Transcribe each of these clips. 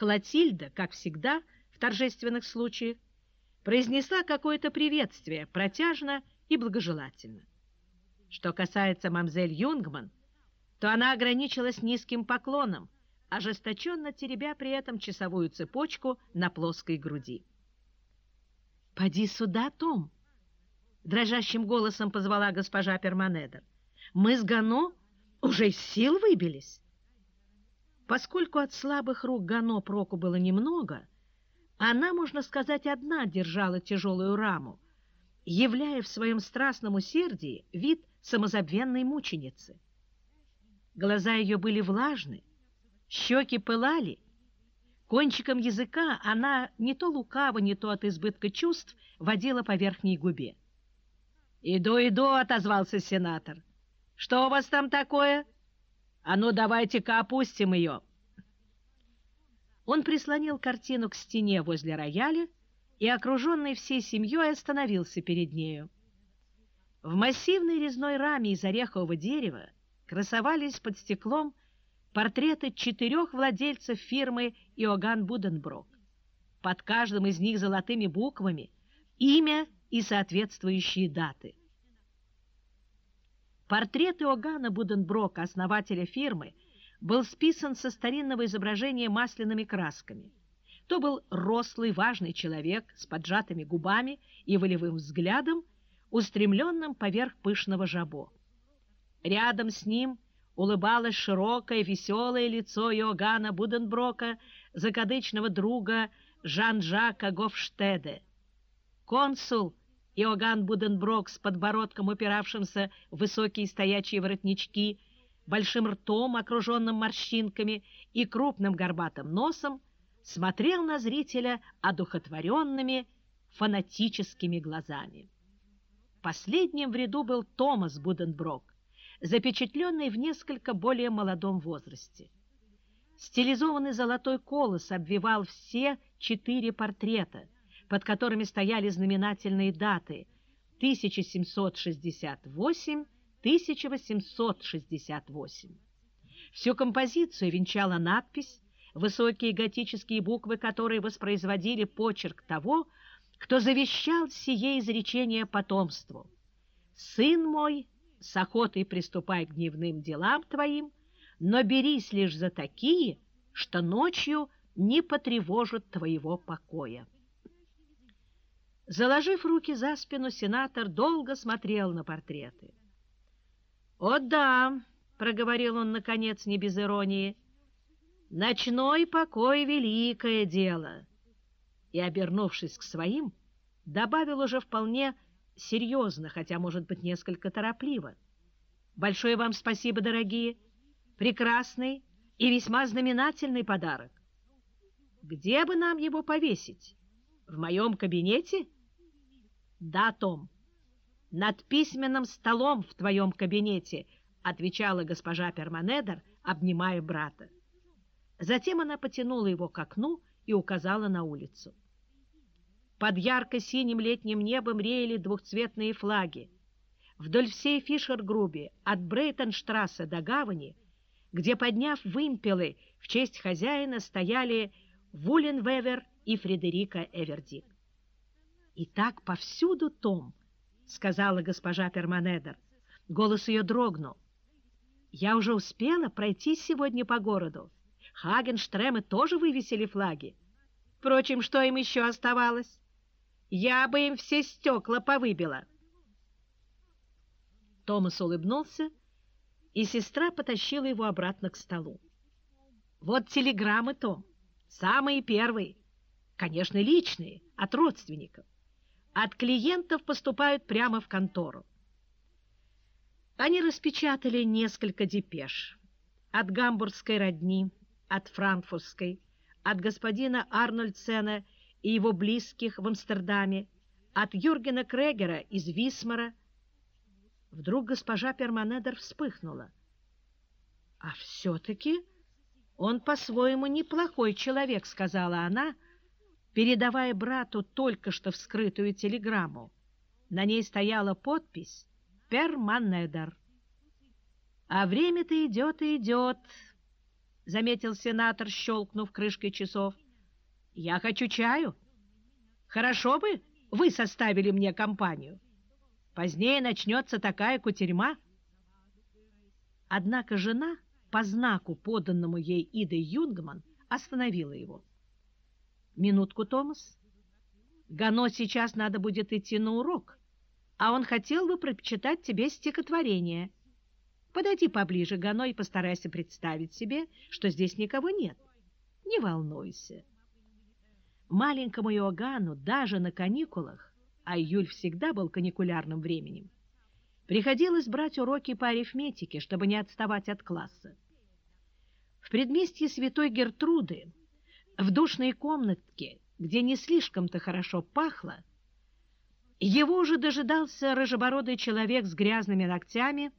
Клотильда, как всегда в торжественных случаях, произнесла какое-то приветствие, протяжно и благожелательно. Что касается мамзель Юнгман, то она ограничилась низким поклоном, ожесточенно теребя при этом часовую цепочку на плоской груди. «Поди сюда, Том!» — дрожащим голосом позвала госпожа Перманедер. «Мы с Гано уже из сил выбились». Поскольку от слабых рук Гано проку было немного, она, можно сказать, одна держала тяжелую раму, являя в своем страстном усердии вид самозабвенной мученицы. Глаза ее были влажны, щеки пылали, кончиком языка она не то лукаво, не то от избытка чувств водила по верхней губе. «Иду, иду!» — отозвался сенатор. «Что у вас там такое?» А ну, давайте-ка опустим ее. Он прислонил картину к стене возле рояля и, окруженный всей семьей, остановился перед нею. В массивной резной раме из орехового дерева красовались под стеклом портреты четырех владельцев фирмы Иоганн Буденброк. Под каждым из них золотыми буквами имя и соответствующие даты. Портрет Иоганна Буденброка, основателя фирмы, был списан со старинного изображения масляными красками. То был рослый, важный человек с поджатыми губами и волевым взглядом, устремленным поверх пышного жабо. Рядом с ним улыбалось широкое, веселое лицо Иоганна Буденброка, закадычного друга Жан-Жака Гофштеде. Консул Иоганн Буденброк с подбородком, упиравшимся в высокие стоячие воротнички, большим ртом, окруженным морщинками, и крупным горбатым носом, смотрел на зрителя одухотворенными, фанатическими глазами. Последним в ряду был Томас Буденброк, запечатленный в несколько более молодом возрасте. Стилизованный золотой колос обвивал все четыре портрета – под которыми стояли знаменательные даты 1768-1868. Всю композицию венчала надпись, высокие готические буквы которые воспроизводили почерк того, кто завещал сие изречение потомству. «Сын мой, с охотой приступай к дневным делам твоим, но берись лишь за такие, что ночью не потревожат твоего покоя». Заложив руки за спину, сенатор долго смотрел на портреты. «О да!» — проговорил он, наконец, не без иронии. «Ночной покой — великое дело!» И, обернувшись к своим, добавил уже вполне серьезно, хотя, может быть, несколько торопливо. «Большое вам спасибо, дорогие! Прекрасный и весьма знаменательный подарок! Где бы нам его повесить? В моем кабинете?» «Да, Том, над письменным столом в твоем кабинете», отвечала госпожа Перманедер, обнимая брата. Затем она потянула его к окну и указала на улицу. Под ярко-синим летним небом реяли двухцветные флаги. Вдоль всей Фишер-Груби, от Брейтонштрассе до гавани, где, подняв вымпелы, в честь хозяина стояли Вуленвевер и Фредерика Эвердик. «И так повсюду, Том», — сказала госпожа Перманедер. Голос ее дрогнул. «Я уже успела пройти сегодня по городу. Хагенштремы тоже вывесили флаги. Впрочем, что им еще оставалось? Я бы им все стекла повыбила». Томас улыбнулся, и сестра потащила его обратно к столу. «Вот телеграммы, Том, самые первые, конечно, личные, от родственников. От клиентов поступают прямо в контору. Они распечатали несколько депеш. От гамбургской родни, от франкфуртской, от господина Арнольдсена и его близких в Амстердаме, от Юргена Крегера из Висмара. Вдруг госпожа Перманедер вспыхнула. «А все-таки он по-своему неплохой человек», — сказала она, — передавая брату только что вскрытую телеграмму. На ней стояла подпись «Перманедер». А время-то идет и идет. — заметил сенатор, щелкнув крышкой часов. «Я хочу чаю. Хорошо бы вы составили мне компанию. Позднее начнется такая кутерьма». Однако жена, по знаку, поданному ей Идой Юнгман, остановила его. «Минутку, Томас. Гано сейчас надо будет идти на урок, а он хотел бы прочитать тебе стихотворение». Подойди поближе, Гано, и постарайся представить себе, что здесь никого нет. Не волнуйся. Маленькому Иоганну даже на каникулах, а июль всегда был каникулярным временем, приходилось брать уроки по арифметике, чтобы не отставать от класса. В предместье святой Гертруды, в душной комнатке, где не слишком-то хорошо пахло, его уже дожидался рыжебородый человек с грязными ногтями,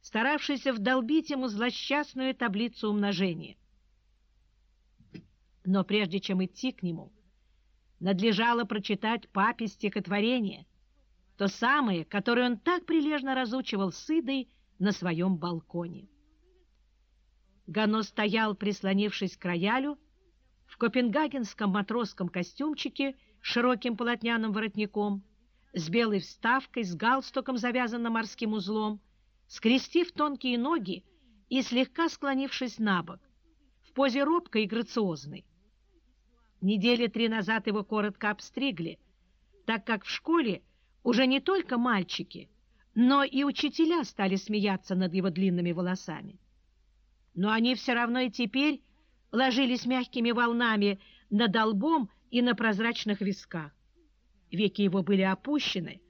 старавшийся вдолбить ему злосчастную таблицу умножения. Но прежде чем идти к нему, надлежало прочитать папе стихотворение, то самое, которое он так прилежно разучивал с Идой на своем балконе. Гано стоял, прислонившись к роялю, в копенгагенском матросском костюмчике с широким полотняным воротником, с белой вставкой, с галстуком, завязанным морским узлом, скрестив тонкие ноги и слегка склонившись на бок, в позе робкой и грациозной. Недели три назад его коротко обстригли, так как в школе уже не только мальчики, но и учителя стали смеяться над его длинными волосами. Но они все равно и теперь ложились мягкими волнами над лбом и на прозрачных висках. Веки его были опущены,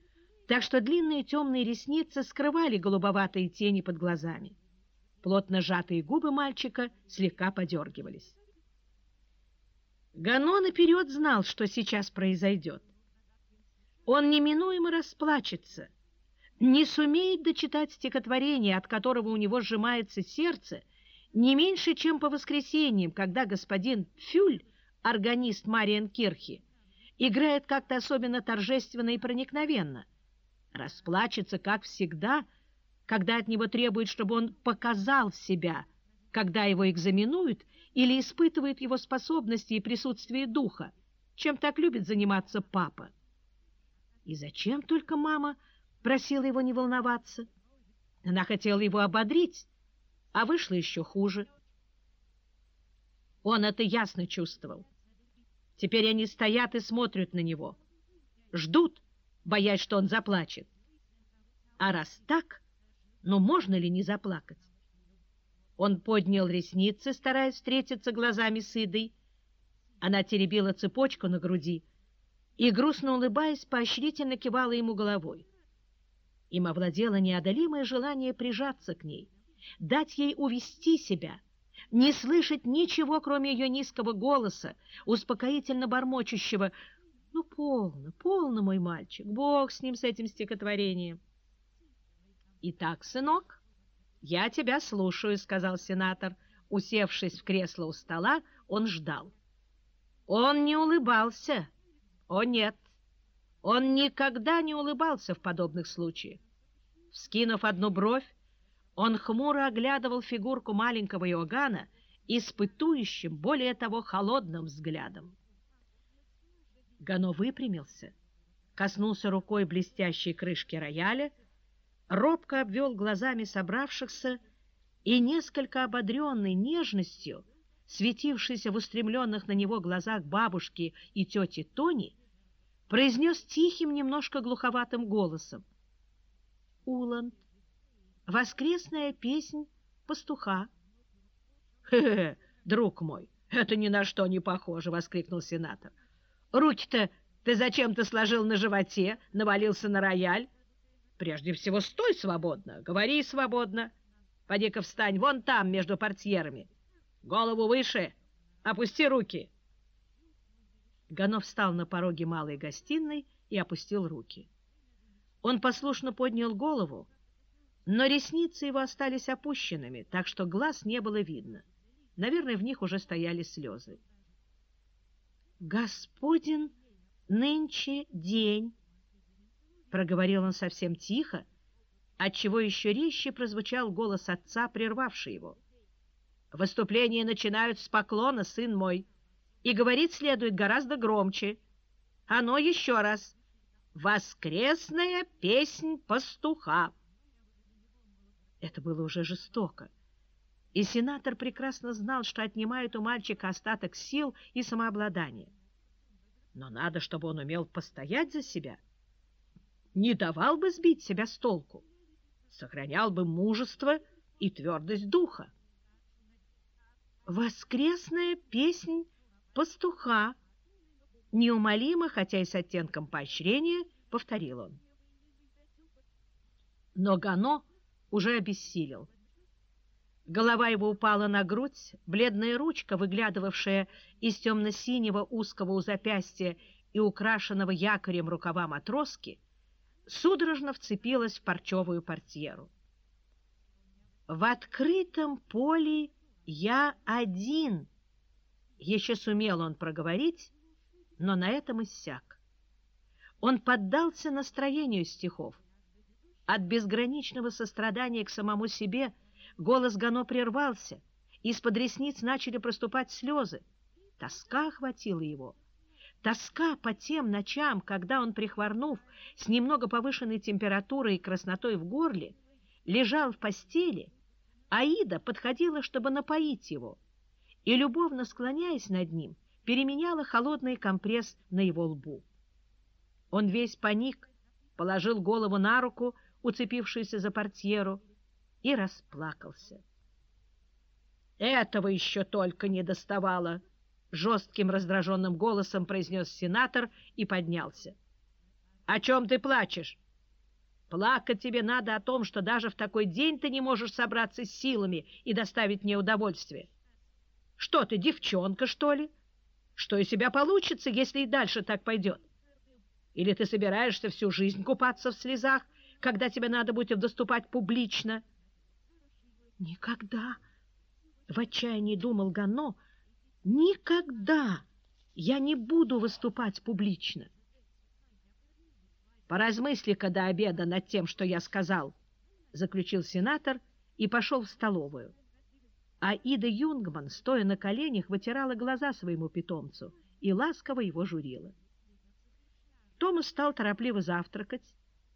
так что длинные темные ресницы скрывали голубоватые тени под глазами. Плотно сжатые губы мальчика слегка подергивались. Гано наперед знал, что сейчас произойдет. Он неминуемо расплачется, не сумеет дочитать стихотворение, от которого у него сжимается сердце, не меньше, чем по воскресеньям, когда господин Фюль, органист Мариен Кирхи, играет как-то особенно торжественно и проникновенно – расплачется, как всегда, когда от него требуют, чтобы он показал себя, когда его экзаменуют или испытывают его способности и присутствие духа, чем так любит заниматься папа. И зачем только мама просила его не волноваться? Она хотела его ободрить, а вышло еще хуже. Он это ясно чувствовал. Теперь они стоят и смотрят на него, ждут, боясь, что он заплачет. А раз так, ну можно ли не заплакать? Он поднял ресницы, стараясь встретиться глазами с Идой. Она теребила цепочку на груди и, грустно улыбаясь, поощрительно кивала ему головой. Им овладело неодолимое желание прижаться к ней, дать ей увести себя, не слышать ничего, кроме ее низкого голоса, успокоительно бормочущего «Ну, полно, полно, мой мальчик, Бог с ним, с этим стихотворением». «Итак, сынок, я тебя слушаю», — сказал сенатор. Усевшись в кресло у стола, он ждал. Он не улыбался. О, нет, он никогда не улыбался в подобных случаях. Вскинув одну бровь, он хмуро оглядывал фигурку маленького Иоганна испытующим, более того, холодным взглядом. Гано выпрямился, коснулся рукой блестящей крышки рояля, робко обвел глазами собравшихся и, несколько ободренный нежностью, светившийся в устремленных на него глазах бабушки и тети Тони, произнес тихим, немножко глуховатым голосом. «Уланд, воскресная песнь пастуха». «Хе-хе, друг мой, это ни на что не похоже!» — воскликнул сенатор. Руки-то ты зачем-то сложил на животе, навалился на рояль. Прежде всего, стой свободно, говори свободно. Поди-ка встань вон там, между портьерами. Голову выше, опусти руки. Ганов встал на пороге малой гостиной и опустил руки. Он послушно поднял голову, но ресницы его остались опущенными, так что глаз не было видно. Наверное, в них уже стояли слезы. «Господин нынче день», — проговорил он совсем тихо, отчего еще резче прозвучал голос отца, прервавший его. Выступление начинают с поклона, сын мой, и говорить следует гораздо громче. Оно еще раз. «Воскресная песнь пастуха». Это было уже жестоко. И сенатор прекрасно знал, что отнимает у мальчика остаток сил и самообладания. Но надо, чтобы он умел постоять за себя. Не давал бы сбить себя с толку. Сохранял бы мужество и твердость духа. Воскресная песнь пастуха, неумолимо, хотя и с оттенком поощрения, повторил он. Но Гано уже обессилел. Голова его упала на грудь, бледная ручка, выглядывавшая из темно-синего узкого у запястья и украшенного якорем рукава матроски, судорожно вцепилась в парчевую портьеру. «В открытом поле я один!» Еще сумел он проговорить, но на этом иссяк. Он поддался настроению стихов. От безграничного сострадания к самому себе – Голос Гано прервался, из-под ресниц начали проступать слезы. Тоска охватила его. Тоска по тем ночам, когда он, прихворнув с немного повышенной температурой и краснотой в горле, лежал в постели, Аида подходила, чтобы напоить его, и, любовно склоняясь над ним, переменяла холодный компресс на его лбу. Он весь паник, положил голову на руку, уцепившуюся за портьеру, и расплакался. «Этого еще только не доставало!» — жестким раздраженным голосом произнес сенатор и поднялся. «О чем ты плачешь? Плакать тебе надо о том, что даже в такой день ты не можешь собраться с силами и доставить мне удовольствие. Что ты, девчонка, что ли? Что из себя получится, если и дальше так пойдет? Или ты собираешься всю жизнь купаться в слезах, когда тебе надо будет выступать публично?» Никогда, в отчаянии думал Гано, никогда я не буду выступать публично. Поразмысли-ка до обеда над тем, что я сказал, заключил сенатор и пошел в столовую. А Ида Юнгман, стоя на коленях, вытирала глаза своему питомцу и ласково его журила. Томас стал торопливо завтракать,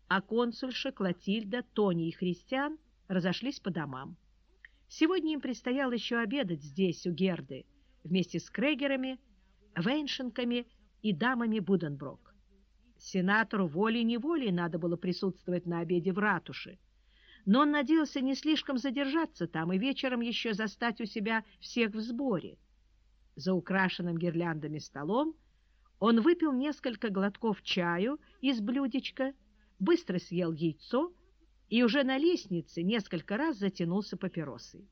а консульша, Клотильда, Тони и Христиан разошлись по домам. Сегодня им предстояло еще обедать здесь, у Герды, вместе с Крегерами, Вейншенками и дамами Буденброк. Сенатору волей-неволей надо было присутствовать на обеде в ратуше, но он надеялся не слишком задержаться там и вечером еще застать у себя всех в сборе. За украшенным гирляндами столом он выпил несколько глотков чаю из блюдечка, быстро съел яйцо и уже на лестнице несколько раз затянулся папиросой.